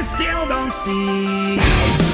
I still don't see.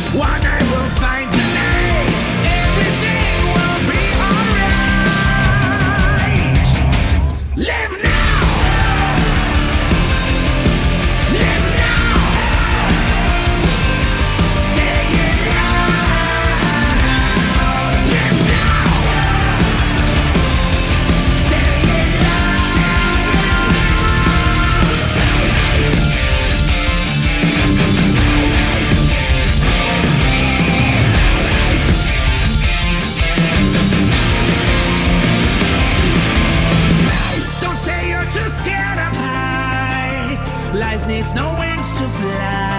needs no wings to fly.